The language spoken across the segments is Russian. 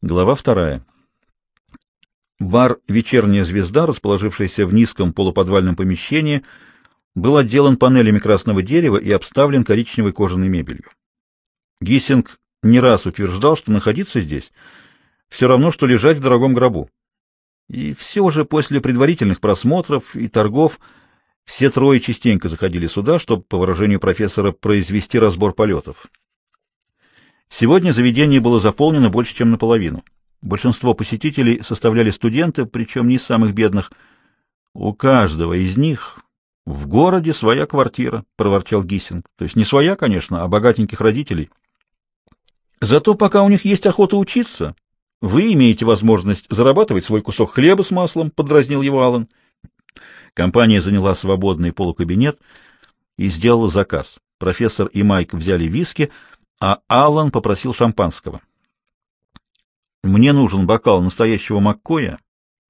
Глава вторая. Бар «Вечерняя звезда», расположившийся в низком полуподвальном помещении, был отделан панелями красного дерева и обставлен коричневой кожаной мебелью. Гиссинг не раз утверждал, что находиться здесь все равно, что лежать в дорогом гробу. И все же после предварительных просмотров и торгов все трое частенько заходили сюда, чтобы, по выражению профессора, произвести разбор полетов. Сегодня заведение было заполнено больше, чем наполовину. Большинство посетителей составляли студенты, причем не из самых бедных. У каждого из них в городе своя квартира, проворчал Гиссинг. То есть не своя, конечно, а богатеньких родителей. Зато пока у них есть охота учиться, вы имеете возможность зарабатывать свой кусок хлеба с маслом, подразнил его Аллан. Компания заняла свободный полукабинет и сделала заказ. Профессор и Майк взяли виски, а Аллан попросил шампанского. Мне нужен бокал настоящего Маккоя,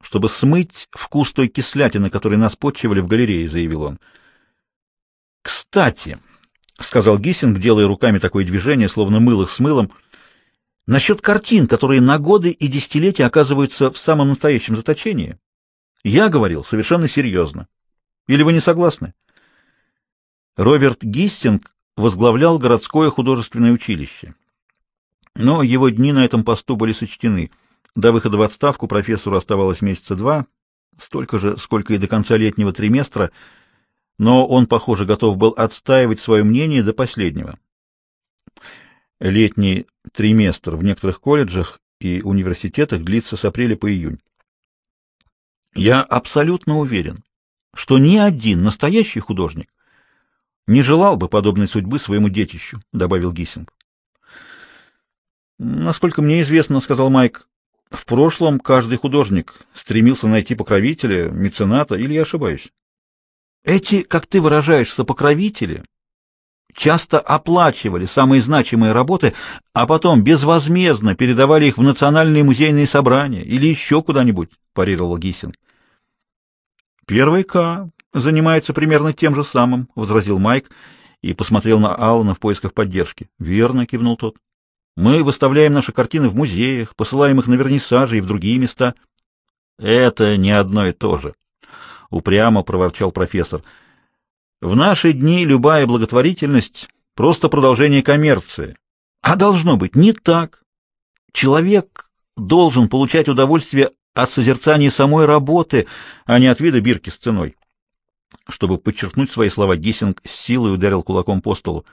чтобы смыть вкус той кислятины, которой нас почивали в галерее, заявил он. Кстати, сказал Гиссинг, делая руками такое движение, словно мыл их с мылом, насчет картин, которые на годы и десятилетия оказываются в самом настоящем заточении. Я говорил совершенно серьезно. Или вы не согласны? Роберт Гиссинг возглавлял городское художественное училище. Но его дни на этом посту были сочтены. До выхода в отставку профессору оставалось месяца два, столько же, сколько и до конца летнего триместра, но он, похоже, готов был отстаивать свое мнение до последнего. Летний триместр в некоторых колледжах и университетах длится с апреля по июнь. Я абсолютно уверен, что ни один настоящий художник не желал бы подобной судьбы своему детищу, добавил Гиссинг. Насколько мне известно, сказал Майк, в прошлом каждый художник стремился найти покровителя, мецената, или я ошибаюсь? Эти, как ты выражаешься, покровители часто оплачивали самые значимые работы, а потом безвозмездно передавали их в национальные музейные собрания или еще куда-нибудь, парировал Гиссинг. Первый К занимается примерно тем же самым, возразил Майк и посмотрел на Алана в поисках поддержки. Верно, кивнул тот. Мы выставляем наши картины в музеях, посылаем их на вернисажи и в другие места. Это не одно и то же, упрямо проворчал профессор. В наши дни любая благотворительность просто продолжение коммерции. А должно быть не так. Человек должен получать удовольствие от созерцания самой работы, а не от вида бирки с ценой. Чтобы подчеркнуть свои слова, Гиссинг с силой ударил кулаком по столу.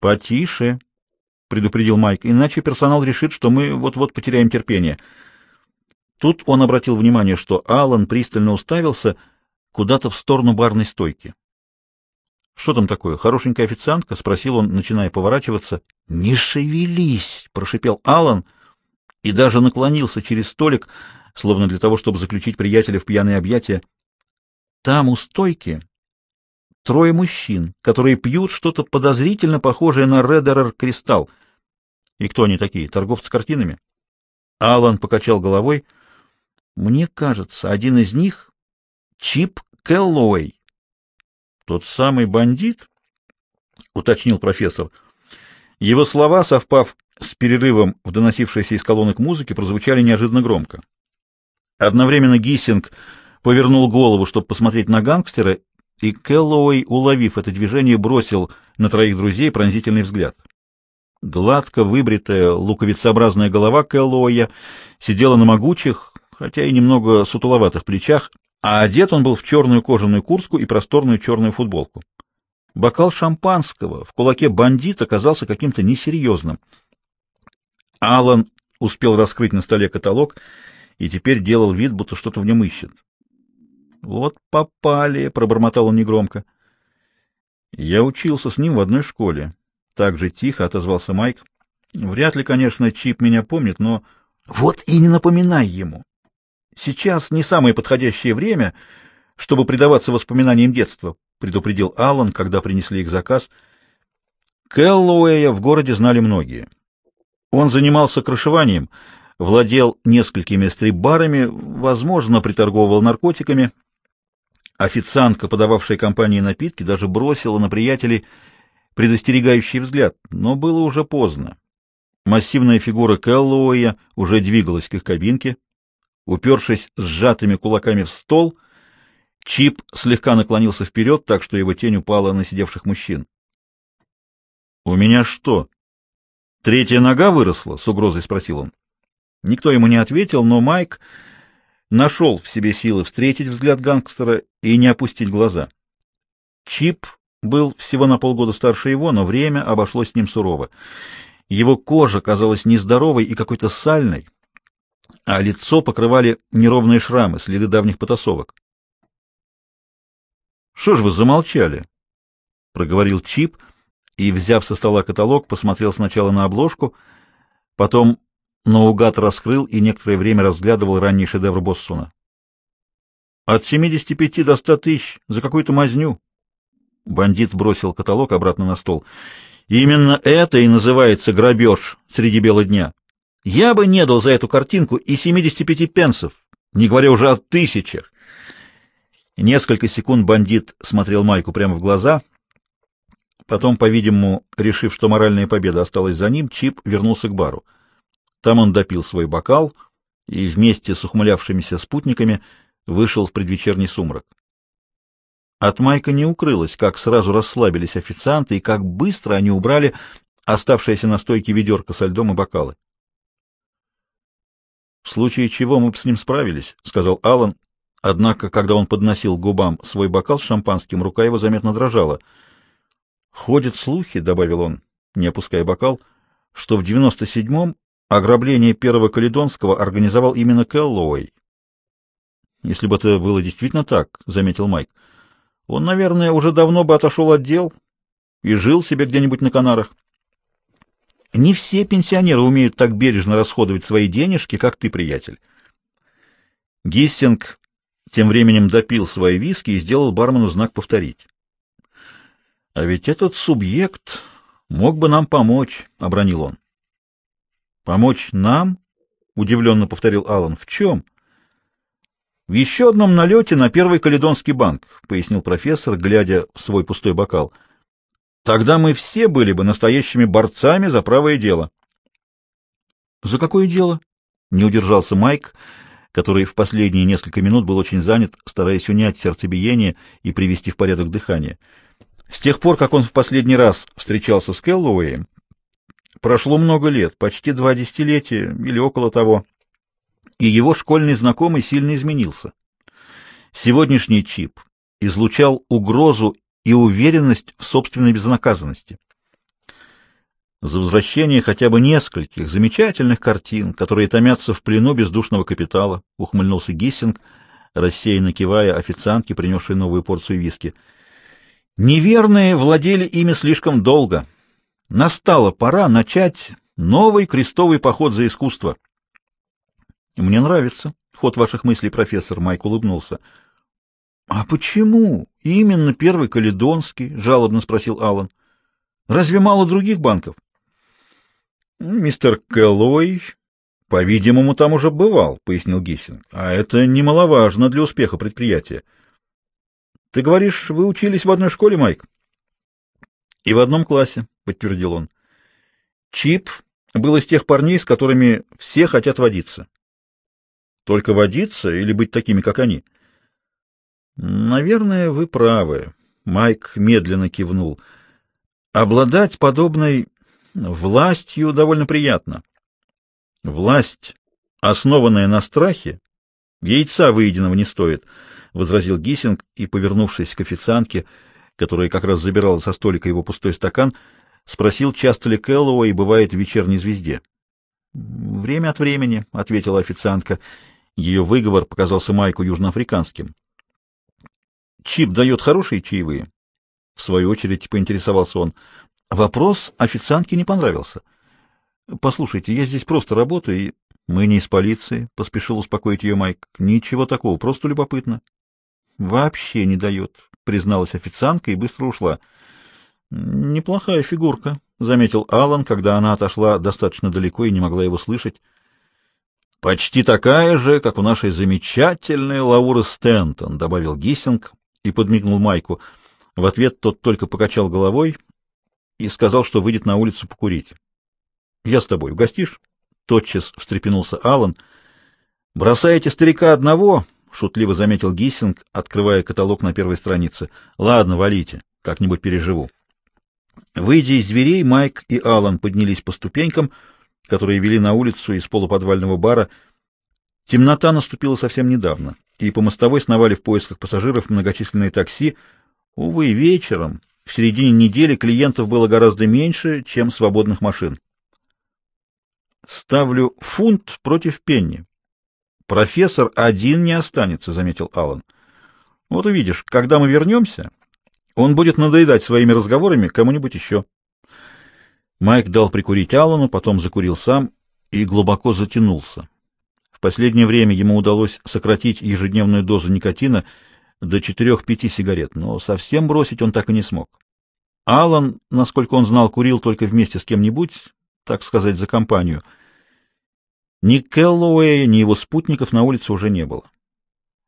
«Потише», — предупредил Майк, — «иначе персонал решит, что мы вот-вот потеряем терпение». Тут он обратил внимание, что Аллан пристально уставился куда-то в сторону барной стойки. «Что там такое? Хорошенькая официантка?» — спросил он, начиная поворачиваться. «Не шевелись!» — прошипел Аллан и даже наклонился через столик, словно для того, чтобы заключить приятеля в пьяные объятия. Там у стойки трое мужчин, которые пьют что-то подозрительно похожее на Редерер Кристалл. И кто они такие? Торговцы картинами? Алан покачал головой. Мне кажется, один из них Чип Келлоуэй. Тот самый бандит, уточнил профессор. Его слова, совпав с перерывом в доносившейся из колонок музыки, прозвучали неожиданно громко. Одновременно Гиссинг повернул голову, чтобы посмотреть на гангстера, и Келлоуэй, уловив это движение, бросил на троих друзей пронзительный взгляд. Гладко выбритая луковицеобразная голова Келлоуя сидела на могучих, хотя и немного сутуловатых плечах, а одет он был в черную кожаную куртку и просторную черную футболку. Бокал шампанского в кулаке бандита казался каким-то несерьезным. Алан успел раскрыть на столе каталог и теперь делал вид, будто что-то в нем ищет. Вот попали, пробормотал он негромко. Я учился с ним в одной школе. Так же тихо отозвался Майк. Вряд ли, конечно, Чип меня помнит, но вот и не напоминай ему. Сейчас не самое подходящее время, чтобы предаваться воспоминаниям детства, предупредил Аллан, когда принесли их заказ. Кэллоуэя в городе знали многие. Он занимался крышеванием, владел несколькими стрип-барами, возможно, приторговывал наркотиками. Официантка, подававшая компании напитки, даже бросила на приятелей предостерегающий взгляд, но было уже поздно. Массивная фигура Кэллоуя уже двигалась к их кабинке. Упершись сжатыми кулаками в стол, Чип слегка наклонился вперед, так что его тень упала на сидевших мужчин. — У меня что? Третья нога выросла? — с угрозой спросил он. Никто ему не ответил, но Майк нашел в себе силы встретить взгляд гангстера и не опустить глаза. Чип был всего на полгода старше его, но время обошлось с ним сурово. Его кожа казалась нездоровой и какой-то сальной, а лицо покрывали неровные шрамы, следы давних потасовок. — Что ж вы замолчали? — проговорил Чип и, взяв со стола каталог, посмотрел сначала на обложку, потом наугад раскрыл и некоторое время разглядывал ранний шедевр Боссуна. — От семидесяти пяти до ста тысяч за какую-то мазню. Бандит бросил каталог обратно на стол — Именно это и называется грабеж среди бела дня. Я бы не дал за эту картинку и 75 пенсов, не говоря уже о тысячах. Несколько секунд бандит смотрел Майку прямо в глаза. Потом, по-видимому, решив, что моральная победа осталась за ним, Чип вернулся к бару. Там он допил свой бокал и вместе с ухмылявшимися спутниками вышел в предвечерний сумрак. От Майка не укрылось, как сразу расслабились официанты и как быстро они убрали оставшееся на стойке ведерко со льдом и бокалы. — В случае чего мы бы с ним справились, — сказал Аллан. Однако, когда он подносил губам свой бокал с шампанским, рука его заметно дрожала. — Ходят слухи, — добавил он, не опуская бокал, — что в девяносто седьмом ограбление первого Каледонского организовал именно Кэллоуэй. — Если бы это было действительно так, — заметил Майк, — он, наверное, уже давно бы отошел от дел и жил себе где-нибудь на Канарах. Не все пенсионеры умеют так бережно расходовать свои денежки, как ты, приятель. Гиссинг тем временем допил свои виски и сделал бармену знак повторить. — А ведь этот субъект мог бы нам помочь, — обронил он. — Помочь нам? — удивленно повторил Аллан. — В чем? — в еще одном налете на Первый Каледонский банк, — пояснил профессор, глядя в свой пустой бокал. Тогда мы все были бы настоящими борцами за правое дело. — За какое дело? — не удержался Майк, который в последние несколько минут был очень занят, стараясь унять сердцебиение и привести в порядок дыхание. С тех пор, как он в последний раз встречался с Келлоуэем, прошло много лет, почти два десятилетия или около того и его школьный знакомый сильно изменился. Сегодняшний чип излучал угрозу и уверенность в собственной безнаказанности. За возвращение хотя бы нескольких замечательных картин, которые томятся в плену бездушного капитала, ухмыльнулся Гиссинг, рассеянно кивая официантке, принесшей новую порцию виски. Неверные владели ими слишком долго. Настала пора начать новый крестовый поход за искусство. Мне нравится ход ваших мыслей, профессор. Майк улыбнулся. А почему именно первый Каледонский? жалобно спросил Аллан. Разве мало других банков? Мистер Кэллоуэй, по-видимому, там уже бывал, пояснил Гиссинг. А это немаловажно для успеха предприятия. Ты говоришь, вы учились в одной школе, Майк? И в одном классе, подтвердил он. Чип был из тех парней, с которыми все хотят водиться. Только водиться или быть такими, как они? Наверное, вы правы. Майк медленно кивнул. Обладать подобной властью довольно приятно. Власть, основанная на страхе, яйца выеденного не стоит, возразил Гиссинг и, повернувшись к официантке, которая как раз забирала со столика его пустой стакан, спросил, часто ли Кэллоуэй бывает в вечерней звезде. Время от времени, ответила официантка ее выговор показался Майку южноафриканским. «Чип дает хорошие чаевые?» В свою очередь поинтересовался он. Вопрос официантке не понравился. «Послушайте, я здесь просто работаю, и...» «Мы не из полиции», — поспешил успокоить ее Майк. «Ничего такого, просто любопытно». «Вообще не дает», — призналась официантка и быстро ушла. «Неплохая фигурка», — заметил Алан, когда она отошла достаточно далеко и не могла его слышать. Почти такая же, как у нашей замечательной Лауры Стентон, добавил Гиссинг и подмигнул Майку. В ответ тот только покачал головой и сказал, что выйдет на улицу покурить. Я с тобой. Угостишь? Тотчас встрепенулся Алан. Бросаете старика одного? Шутливо заметил Гиссинг, открывая каталог на первой странице. Ладно, валите, как-нибудь переживу. Выйдя из дверей, Майк и Алан поднялись по ступенькам, которые вели на улицу из полуподвального бара. Темнота наступила совсем недавно, и по мостовой сновали в поисках пассажиров многочисленные такси. Увы, вечером, в середине недели, клиентов было гораздо меньше, чем свободных машин. «Ставлю фунт против пенни. Профессор один не останется», — заметил Алан. «Вот увидишь, когда мы вернемся, он будет надоедать своими разговорами кому-нибудь еще». Майк дал прикурить Аллану, потом закурил сам и глубоко затянулся. В последнее время ему удалось сократить ежедневную дозу никотина до 4-5 сигарет, но совсем бросить он так и не смог. Аллан, насколько он знал, курил только вместе с кем-нибудь, так сказать, за компанию. Ни Келлоуэя, ни его спутников на улице уже не было.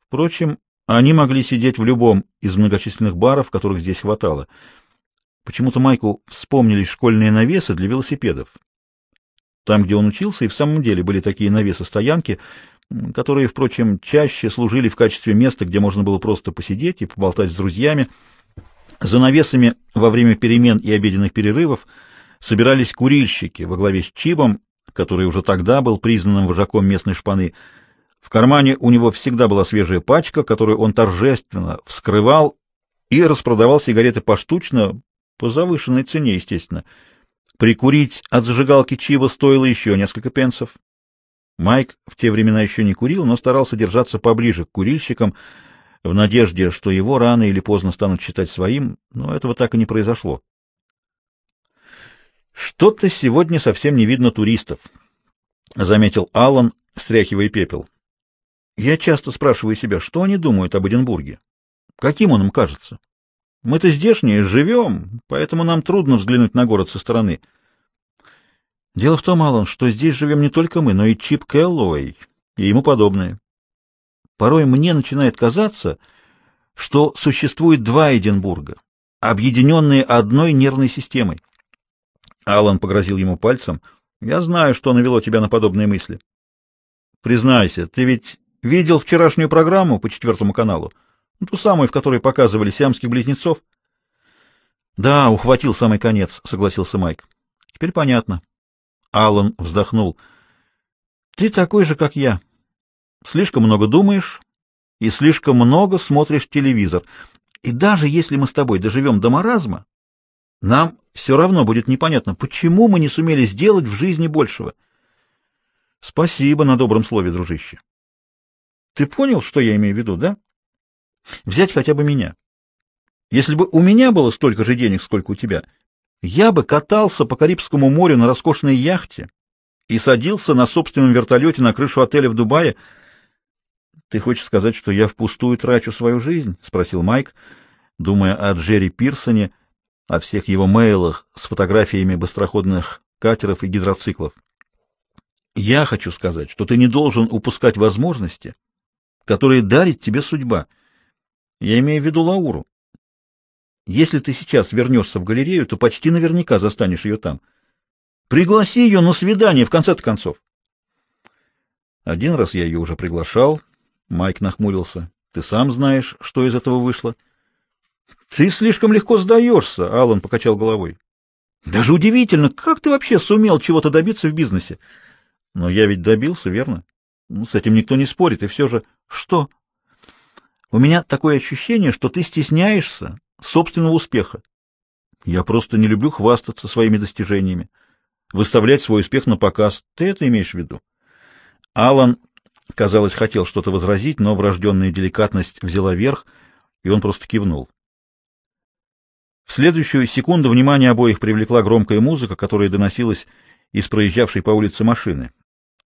Впрочем, они могли сидеть в любом из многочисленных баров, которых здесь хватало — Почему-то Майку вспомнились школьные навесы для велосипедов. Там, где он учился, и в самом деле были такие навесы-стоянки, которые, впрочем, чаще служили в качестве места, где можно было просто посидеть и поболтать с друзьями. За навесами во время перемен и обеденных перерывов собирались курильщики во главе с Чибом, который уже тогда был признанным вожаком местной шпаны. В кармане у него всегда была свежая пачка, которую он торжественно вскрывал и распродавал сигареты поштучно, по завышенной цене, естественно. Прикурить от зажигалки Чиба стоило еще несколько пенсов. Майк в те времена еще не курил, но старался держаться поближе к курильщикам, в надежде, что его рано или поздно станут считать своим, но этого так и не произошло. «Что-то сегодня совсем не видно туристов», — заметил Аллан, стряхивая пепел. «Я часто спрашиваю себя, что они думают об Эдинбурге? Каким он им кажется? Мы-то здешние, живем, поэтому нам трудно взглянуть на город со стороны. Дело в том, Аллан, что здесь живем не только мы, но и Чип Кэллоуэй и ему подобные. Порой мне начинает казаться, что существует два Эдинбурга, объединенные одной нервной системой. Аллан погрозил ему пальцем. «Я знаю, что навело тебя на подобные мысли. Признайся, ты ведь видел вчерашнюю программу по четвертому каналу?» Ну, ту самую, в которой показывали сиамских близнецов. — Да, ухватил самый конец, — согласился Майк. — Теперь понятно. Алан вздохнул. — Ты такой же, как я. Слишком много думаешь и слишком много смотришь телевизор. И даже если мы с тобой доживем до маразма, нам все равно будет непонятно, почему мы не сумели сделать в жизни большего. Спасибо на добром слове, дружище. Ты понял, что я имею в виду, да? — Взять хотя бы меня. Если бы у меня было столько же денег, сколько у тебя, я бы катался по Карибскому морю на роскошной яхте и садился на собственном вертолете на крышу отеля в Дубае. Ты хочешь сказать, что я впустую трачу свою жизнь? спросил Майк, думая о Джерри Пирсоне, о всех его мейлах с фотографиями быстроходных катеров и гидроциклов. Я хочу сказать, что ты не должен упускать возможности, которые дарит тебе судьба. Я имею в виду Лауру. Если ты сейчас вернешься в галерею, то почти наверняка застанешь ее там. Пригласи ее на свидание, в конце-то концов. Один раз я ее уже приглашал. Майк нахмурился. Ты сам знаешь, что из этого вышло. Ты слишком легко сдаешься, Алан покачал головой. Даже удивительно, как ты вообще сумел чего-то добиться в бизнесе? Но я ведь добился, верно? Ну, с этим никто не спорит, и все же... Что? У меня такое ощущение, что ты стесняешься собственного успеха. Я просто не люблю хвастаться своими достижениями, выставлять свой успех на показ. Ты это имеешь в виду? Алан, казалось, хотел что-то возразить, но врожденная деликатность взяла верх, и он просто кивнул. В следующую секунду внимание обоих привлекла громкая музыка, которая доносилась из проезжавшей по улице машины.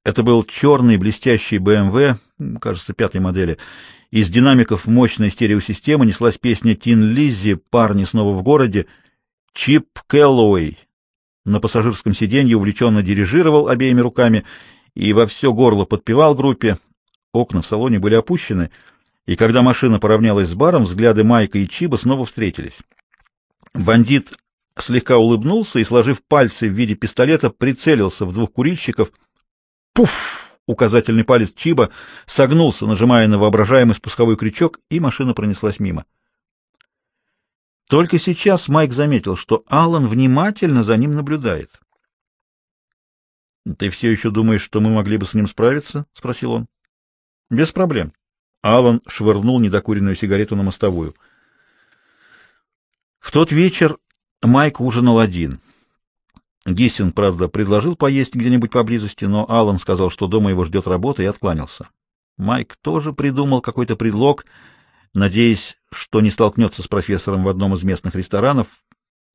Это был черный блестящий БМВ, кажется, пятой модели, из динамиков мощной стереосистемы неслась песня Тин Лиззи «Парни снова в городе». Чип Кэллоуэй на пассажирском сиденье увлеченно дирижировал обеими руками и во все горло подпевал группе. Окна в салоне были опущены, и когда машина поравнялась с баром, взгляды Майка и Чиба снова встретились. Бандит слегка улыбнулся и, сложив пальцы в виде пистолета, прицелился в двух курильщиков. Пуф! Указательный палец Чиба согнулся, нажимая на воображаемый спусковой крючок, и машина пронеслась мимо. Только сейчас Майк заметил, что Аллан внимательно за ним наблюдает. — Ты все еще думаешь, что мы могли бы с ним справиться? — спросил он. — Без проблем. Аллан швырнул недокуренную сигарету на мостовую. Тот вечер Майк ужинал один. Гиссин, правда, предложил поесть где-нибудь поблизости, но Аллан сказал, что дома его ждет работа, и откланялся. Майк тоже придумал какой-то предлог, надеясь, что не столкнется с профессором в одном из местных ресторанов.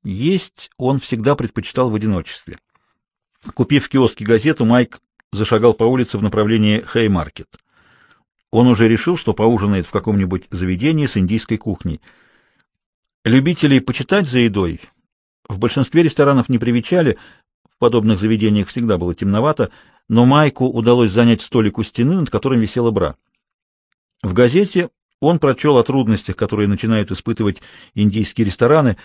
Есть он всегда предпочитал в одиночестве. Купив в киоске газету, Майк зашагал по улице в направлении Хеймаркет. Он уже решил, что поужинает в каком-нибудь заведении с индийской кухней. Любителей почитать за едой в большинстве ресторанов не привечали, в подобных заведениях всегда было темновато, но Майку удалось занять столик у стены, над которым висела бра. В газете он прочел о трудностях, которые начинают испытывать индийские рестораны.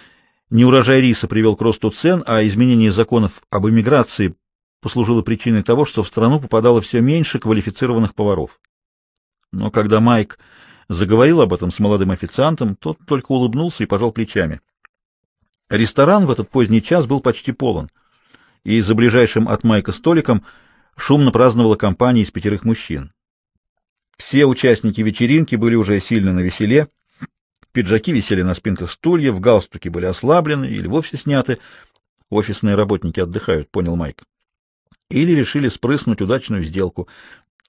Неурожай риса привел к росту цен, а изменение законов об иммиграции послужило причиной того, что в страну попадало все меньше квалифицированных поваров. Но когда Майк заговорил об этом с молодым официантом, тот только улыбнулся и пожал плечами. Ресторан в этот поздний час был почти полон, и за ближайшим от Майка столиком шумно праздновала компания из пятерых мужчин. Все участники вечеринки были уже сильно навеселе, пиджаки висели на спинках стульев, галстуки были ослаблены или вовсе сняты. Офисные работники отдыхают, понял Майк. Или решили спрыснуть удачную сделку.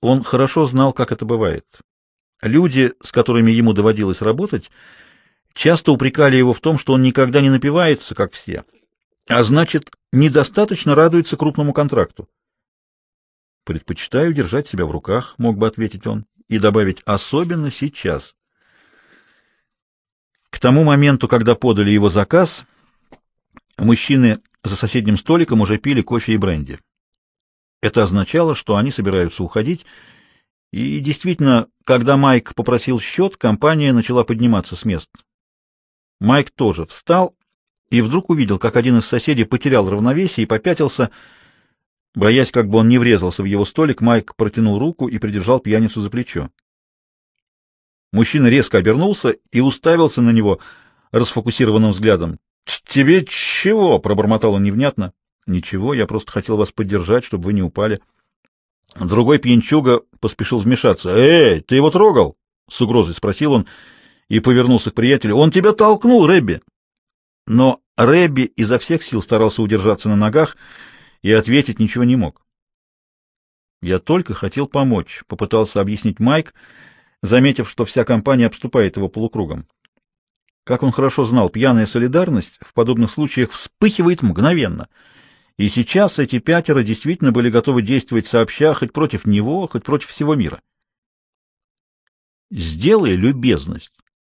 Он хорошо знал, как это бывает. Люди, с которыми ему доводилось работать, часто упрекали его в том, что он никогда не напивается, как все, а значит, недостаточно радуется крупному контракту. «Предпочитаю держать себя в руках», — мог бы ответить он, и добавить «особенно сейчас». К тому моменту, когда подали его заказ, мужчины за соседним столиком уже пили кофе и бренди. Это означало, что они собираются уходить, и действительно, когда Майк попросил счет, компания начала подниматься с мест. Майк тоже встал и вдруг увидел, как один из соседей потерял равновесие и попятился. Боясь, как бы он не врезался в его столик, Майк протянул руку и придержал пьяницу за плечо. Мужчина резко обернулся и уставился на него расфокусированным взглядом. — Тебе чего? — пробормотал он невнятно. — Ничего, я просто хотел вас поддержать, чтобы вы не упали. Другой пьянчуга поспешил вмешаться. — Эй, ты его трогал? — с угрозой спросил он и повернулся к приятелю. «Он тебя толкнул, Рэбби!» Но Рэбби изо всех сил старался удержаться на ногах и ответить ничего не мог. «Я только хотел помочь», — попытался объяснить Майк, заметив, что вся компания обступает его полукругом. Как он хорошо знал, пьяная солидарность в подобных случаях вспыхивает мгновенно. И сейчас эти пятеро действительно были готовы действовать сообща хоть против него, хоть против всего мира. «Сделай любезность»,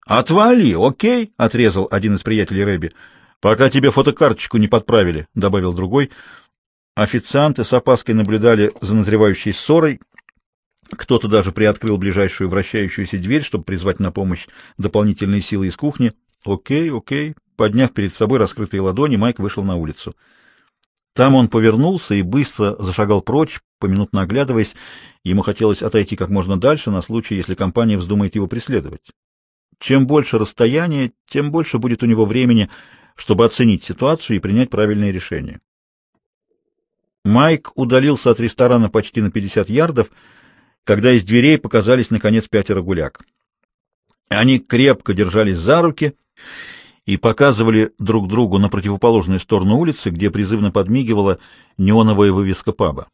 «Отвали, окей?» — отрезал один из приятелей Рэби. «Пока тебе фотокарточку не подправили», — добавил другой. Официанты с опаской наблюдали за назревающей ссорой. Кто-то даже приоткрыл ближайшую вращающуюся дверь, чтобы призвать на помощь дополнительные силы из кухни. «Окей, окей». Подняв перед собой раскрытые ладони, Майк вышел на улицу. Там он повернулся и быстро зашагал прочь, поминутно оглядываясь. Ему хотелось отойти как можно дальше на случай, если компания вздумает его преследовать. Чем больше расстояние, тем больше будет у него времени, чтобы оценить ситуацию и принять правильное решение. Майк удалился от ресторана почти на 50 ярдов, когда из дверей показались, наконец, пятеро гуляк. Они крепко держались за руки показывали друг другу на противоположную сторону улицы, где призывно подмигивала неоновая вывеска паба.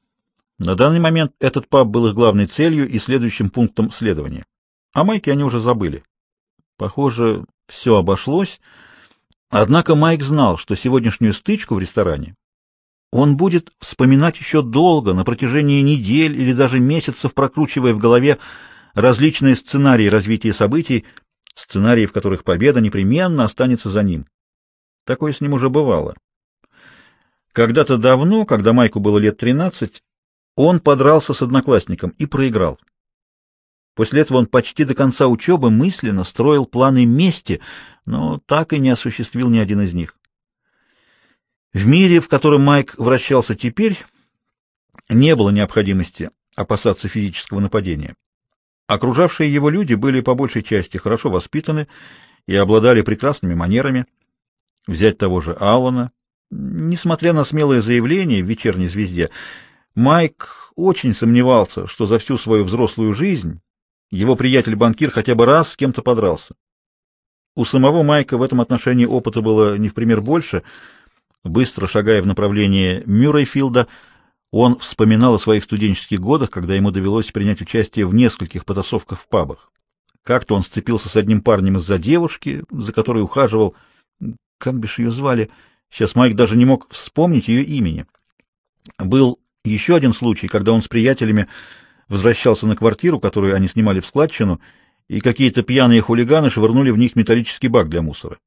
На данный момент этот паб был их главной целью и следующим пунктом следования. О Майке они уже забыли. Похоже, все обошлось. Однако Майк знал, что сегодняшнюю стычку в ресторане он будет вспоминать еще долго, на протяжении недель или даже месяцев, прокручивая в голове различные сценарии развития событий, сценарии, в которых победа непременно останется за ним. Такое с ним уже бывало. Когда-то давно, когда Майку было лет тринадцать, он подрался с одноклассником и проиграл. После этого он почти до конца учебы мысленно строил планы мести, но так и не осуществил ни один из них. В мире, в котором Майк вращался теперь, не было необходимости опасаться физического нападения. Окружавшие его люди были по большей части хорошо воспитаны и обладали прекрасными манерами. Взять того же Аллана, несмотря на смелое заявление в «Вечерней звезде», Майк очень сомневался, что за всю свою взрослую жизнь его приятель-банкир хотя бы раз с кем-то подрался. У самого Майка в этом отношении опыта было не в пример больше. Быстро шагая в направлении Мюррейфилда, он вспоминал о своих студенческих годах, когда ему довелось принять участие в нескольких потасовках в пабах. Как-то он сцепился с одним парнем из-за девушки, за которой ухаживал. Как бишь ее звали? Сейчас Майк даже не мог вспомнить ее имени. Был еще один случай, когда он с приятелями возвращался на квартиру, которую они снимали в складчину, и какие-то пьяные хулиганы швырнули в них металлический бак для мусора.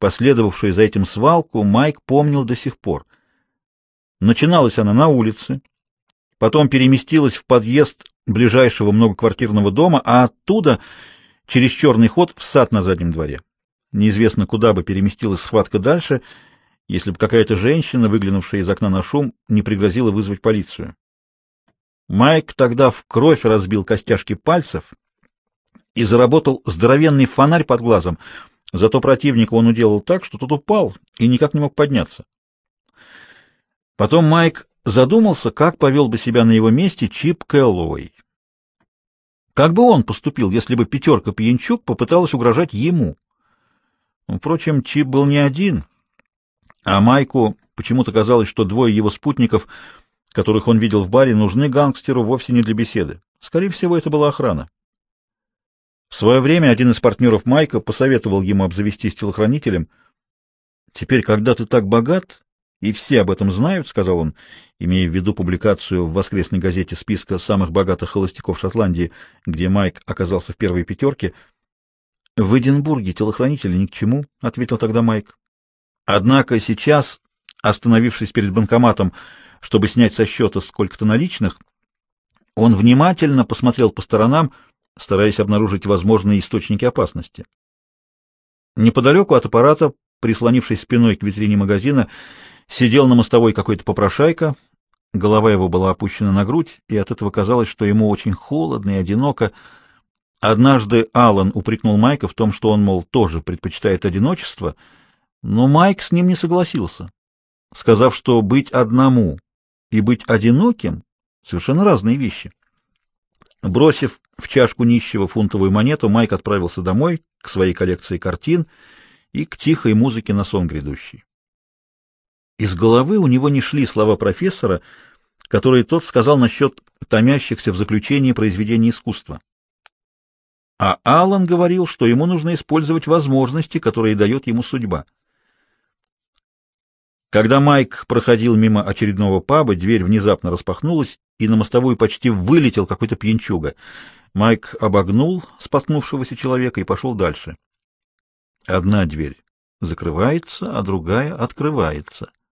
Последовавшую за этим свалку Майк помнил до сих пор — Начиналась она на улице, потом переместилась в подъезд ближайшего многоквартирного дома, а оттуда через черный ход в сад на заднем дворе. Неизвестно, куда бы переместилась схватка дальше, если бы какая-то женщина, выглянувшая из окна на шум, не пригрозила вызвать полицию. Майк тогда в кровь разбил костяшки пальцев и заработал здоровенный фонарь под глазом, зато противника он уделал так, что тот упал и никак не мог подняться. Потом Майк задумался, как повел бы себя на его месте Чип Кэллоуэй. Как бы он поступил, если бы пятерка пьянчук попыталась угрожать ему? Впрочем, Чип был не один, а Майку почему-то казалось, что двое его спутников, которых он видел в баре, нужны гангстеру вовсе не для беседы. Скорее всего, это была охрана. В свое время один из партнеров Майка посоветовал ему обзавестись телохранителем. «Теперь, когда ты так богат, и все об этом знают, — сказал он, имея в виду публикацию в воскресной газете списка самых богатых холостяков Шотландии, где Майк оказался в первой пятерке. — В Эдинбурге телохранители ни к чему, — ответил тогда Майк. Однако сейчас, остановившись перед банкоматом, чтобы снять со счета сколько-то наличных, он внимательно посмотрел по сторонам, стараясь обнаружить возможные источники опасности. Неподалеку от аппарата, прислонившись спиной к витрине магазина, Сидел на мостовой какой-то попрошайка, голова его была опущена на грудь, и от этого казалось, что ему очень холодно и одиноко. Однажды Аллан упрекнул Майка в том, что он, мол, тоже предпочитает одиночество, но Майк с ним не согласился, сказав, что быть одному и быть одиноким — совершенно разные вещи. Бросив в чашку нищего фунтовую монету, Майк отправился домой, к своей коллекции картин и к тихой музыке на сон грядущий. Из головы у него не шли слова профессора, которые тот сказал насчет томящихся в заключении произведений искусства. А Аллан говорил, что ему нужно использовать возможности, которые дает ему судьба. Когда Майк проходил мимо очередного паба, дверь внезапно распахнулась, и на мостовую почти вылетел какой-то пьянчуга. Майк обогнул споткнувшегося человека и пошел дальше. Одна дверь закрывается, а другая открывается.